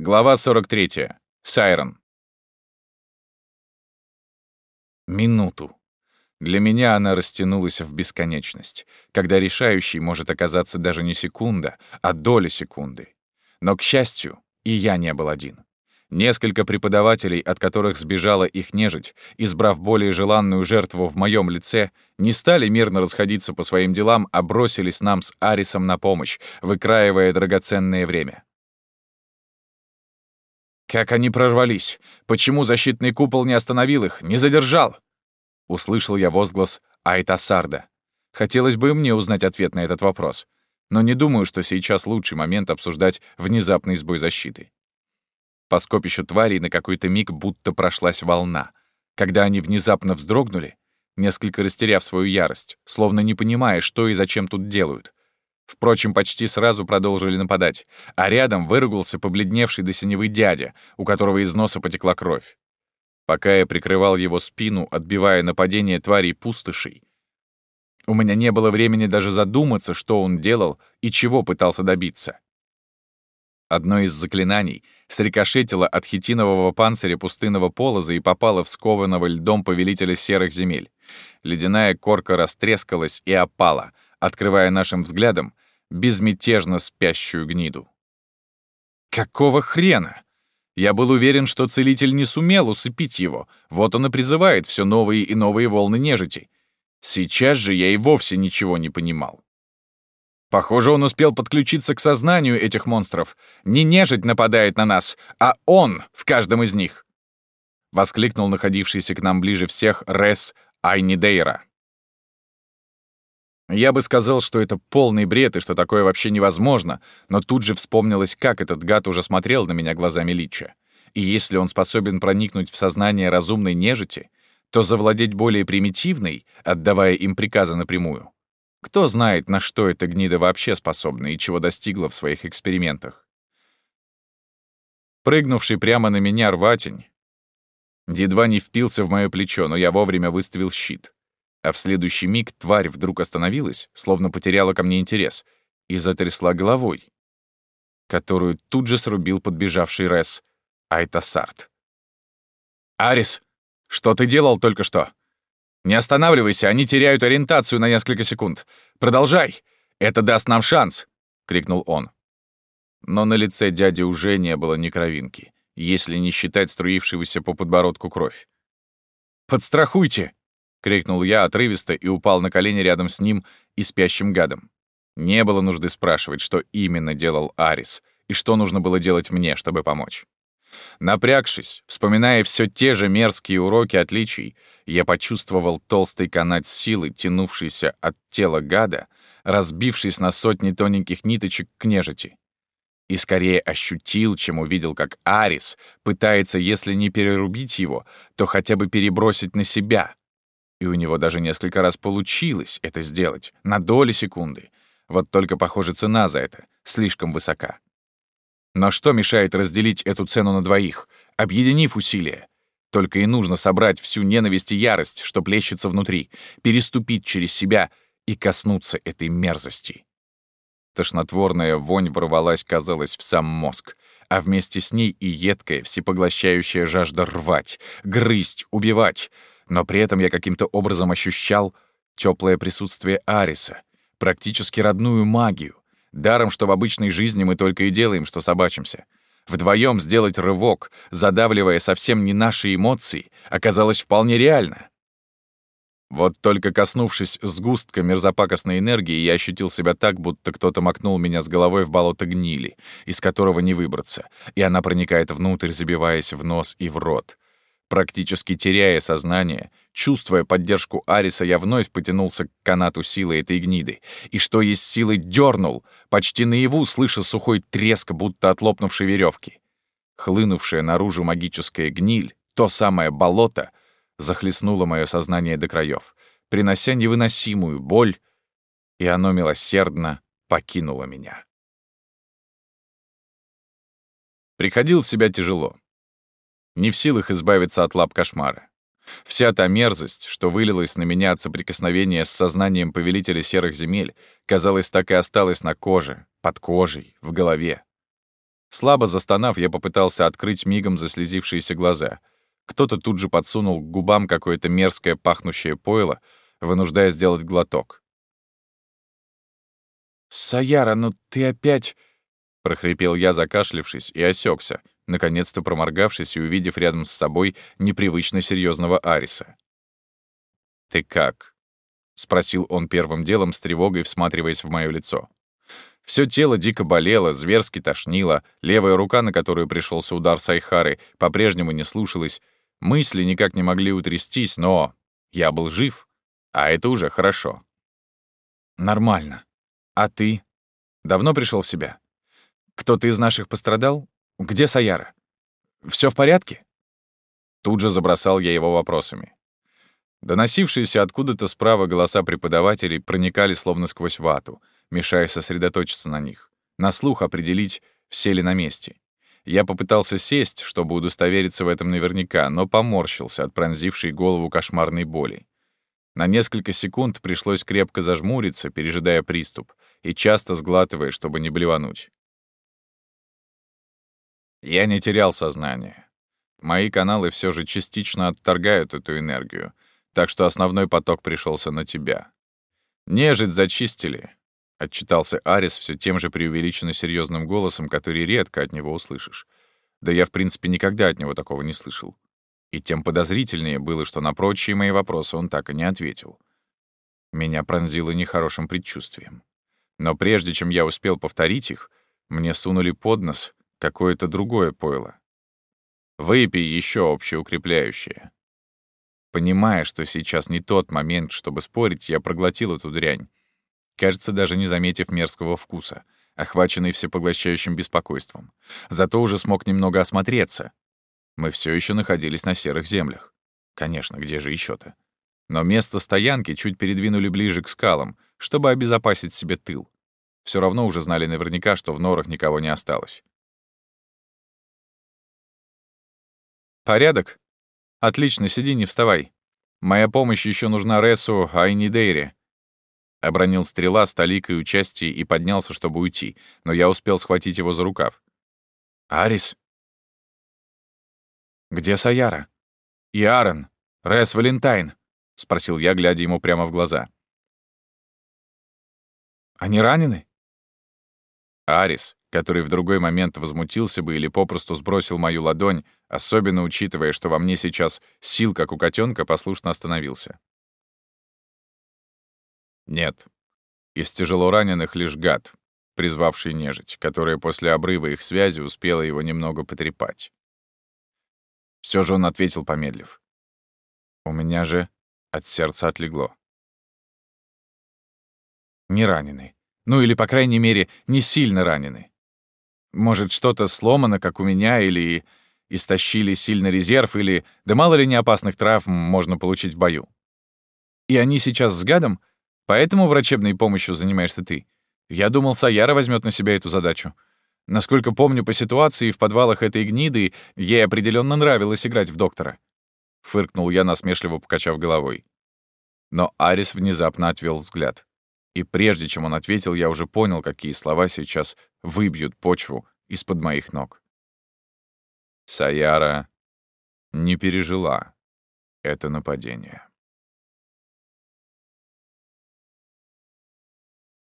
Глава 43. Сайрон. Минуту. Для меня она растянулась в бесконечность, когда решающей может оказаться даже не секунда, а доля секунды. Но, к счастью, и я не был один. Несколько преподавателей, от которых сбежала их нежить, избрав более желанную жертву в моем лице, не стали мирно расходиться по своим делам, а бросились нам с Арисом на помощь, выкраивая драгоценное время. «Как они прорвались? Почему защитный купол не остановил их, не задержал?» Услышал я возглас Айтасарда. Хотелось бы мне узнать ответ на этот вопрос, но не думаю, что сейчас лучший момент обсуждать внезапный сбой защиты. По скопищу тварей на какой-то миг будто прошлась волна. Когда они внезапно вздрогнули, несколько растеряв свою ярость, словно не понимая, что и зачем тут делают. Впрочем, почти сразу продолжили нападать, а рядом выругался побледневший до синевы дядя, у которого из носа потекла кровь. Пока я прикрывал его спину, отбивая нападение тварей пустошей, у меня не было времени даже задуматься, что он делал и чего пытался добиться. Одно из заклинаний срикошетило от хитинового панциря пустынного полоза и попало в скованного льдом повелителя серых земель. Ледяная корка растрескалась и опала, открывая нашим взглядом безмятежно спящую гниду. Какого хрена? Я был уверен, что целитель не сумел усыпить его, вот он и призывает все новые и новые волны нежити. Сейчас же я и вовсе ничего не понимал. Похоже, он успел подключиться к сознанию этих монстров. Не нежить нападает на нас, а он в каждом из них. Воскликнул находившийся к нам ближе всех Рес Айнидейра. Я бы сказал, что это полный бред и что такое вообще невозможно, но тут же вспомнилось, как этот гад уже смотрел на меня глазами Лича. И если он способен проникнуть в сознание разумной нежити, то завладеть более примитивной, отдавая им приказы напрямую. Кто знает, на что эта гнида вообще способна и чего достигла в своих экспериментах. Прыгнувший прямо на меня рватень едва не впился в мое плечо, но я вовремя выставил щит. А в следующий миг тварь вдруг остановилась, словно потеряла ко мне интерес, и затрясла головой, которую тут же срубил подбежавший Рес Айтасарт. «Арис, что ты делал только что? Не останавливайся, они теряют ориентацию на несколько секунд. Продолжай! Это даст нам шанс!» — крикнул он. Но на лице дяди уже не было ни кровинки, если не считать струившегося по подбородку кровь. «Подстрахуйте!» — крикнул я отрывисто и упал на колени рядом с ним и спящим гадом. Не было нужды спрашивать, что именно делал Арис, и что нужно было делать мне, чтобы помочь. Напрягшись, вспоминая все те же мерзкие уроки отличий, я почувствовал толстый канат силы, тянувшийся от тела гада, разбившись на сотни тоненьких ниточек к нежити. И скорее ощутил, чем увидел, как Арис пытается, если не перерубить его, то хотя бы перебросить на себя, и у него даже несколько раз получилось это сделать, на доли секунды. Вот только, похоже, цена за это слишком высока. Но что мешает разделить эту цену на двоих, объединив усилия? Только и нужно собрать всю ненависть и ярость, что плещется внутри, переступить через себя и коснуться этой мерзости. Тошнотворная вонь ворвалась, казалось, в сам мозг, а вместе с ней и едкая, всепоглощающая жажда рвать, грызть, убивать — но при этом я каким-то образом ощущал теплое присутствие Ариса, практически родную магию. Даром, что в обычной жизни мы только и делаем, что собачимся. Вдвоем сделать рывок, задавливая совсем не наши эмоции, оказалось вполне реально. Вот только коснувшись сгустка мерзопакостной энергии, я ощутил себя так, будто кто-то макнул меня с головой в болото гнили, из которого не выбраться, и она проникает внутрь, забиваясь в нос и в рот. Практически теряя сознание, чувствуя поддержку Ариса, я вновь потянулся к канату силы этой гниды, и что есть силы дернул, почти наяву слыша сухой треск, будто от лопнувшей веревки. Хлынувшая наружу магическая гниль, то самое болото, захлестнуло мое сознание до краев, принося невыносимую боль, и оно милосердно покинуло меня. Приходил в себя тяжело не в силах избавиться от лап кошмара. Вся та мерзость, что вылилась на меня от соприкосновения с сознанием повелителя серых земель, казалось, так и осталась на коже, под кожей, в голове. Слабо застонав, я попытался открыть мигом заслезившиеся глаза. Кто-то тут же подсунул к губам какое-то мерзкое пахнущее пойло, вынуждая сделать глоток. «Саяра, ну ты опять...» — прохрипел я, закашлившись, и осекся, наконец-то проморгавшись и увидев рядом с собой непривычно серьезного Ариса. «Ты как?» — спросил он первым делом с тревогой, всматриваясь в мое лицо. Все тело дико болело, зверски тошнило, левая рука, на которую пришелся удар Сайхары, по-прежнему не слушалась, мысли никак не могли утрястись, но я был жив, а это уже хорошо. «Нормально», а ты? Давно пришел в себя? Кто-то из наших пострадал? Где Саяра? Все в порядке? Тут же забросал я его вопросами. Доносившиеся откуда-то справа голоса преподавателей проникали словно сквозь вату, мешая сосредоточиться на них, на слух определить, все ли на месте. Я попытался сесть, чтобы удостовериться в этом наверняка, но поморщился от пронзившей голову кошмарной боли. На несколько секунд пришлось крепко зажмуриться, пережидая приступ, и часто сглатывая, чтобы не блевануть. Я не терял сознание. Мои каналы все же частично отторгают эту энергию, так что основной поток пришелся на тебя. Нежить зачистили, — отчитался Арис все тем же преувеличенно серьезным голосом, который редко от него услышишь. Да я, в принципе, никогда от него такого не слышал. И тем подозрительнее было, что на прочие мои вопросы он так и не ответил. Меня пронзило нехорошим предчувствием. Но прежде чем я успел повторить их, мне сунули под нос какое-то другое пойло. Выпей еще общеукрепляющее. Понимая, что сейчас не тот момент, чтобы спорить, я проглотил эту дрянь. Кажется, даже не заметив мерзкого вкуса, охваченный всепоглощающим беспокойством. Зато уже смог немного осмотреться. Мы все еще находились на серых землях. Конечно, где же еще то Но место стоянки чуть передвинули ближе к скалам, чтобы обезопасить себе тыл. Все равно уже знали наверняка, что в норах никого не осталось. «Порядок? Отлично, сиди, не вставай. Моя помощь еще нужна Ресу Айнидейре». Обронил стрела с толикой участия и поднялся, чтобы уйти, но я успел схватить его за рукав. «Арис?» «Где Саяра?» «И Аарон? Рес Валентайн?» — спросил я, глядя ему прямо в глаза. Они ранены?» Арис, который в другой момент возмутился бы или попросту сбросил мою ладонь, особенно учитывая, что во мне сейчас сил, как у котенка, послушно остановился. Нет. Из тяжело раненых лишь гад, призвавший нежить, которая после обрыва их связи успела его немного потрепать. Все же он ответил, помедлив. У меня же от сердца отлегло. Не ранены. Ну или, по крайней мере, не сильно ранены. Может, что-то сломано, как у меня, или истощили сильно резерв, или... Да мало ли неопасных травм можно получить в бою. И они сейчас с гадом? Поэтому врачебной помощью занимаешься ты? Я думал, Саяра возьмет на себя эту задачу. Насколько помню по ситуации, в подвалах этой гниды ей определенно нравилось играть в доктора. Фыркнул я, насмешливо покачав головой. Но Арис внезапно отвел взгляд. И прежде чем он ответил, я уже понял, какие слова сейчас выбьют почву из-под моих ног. Саяра не пережила это нападение.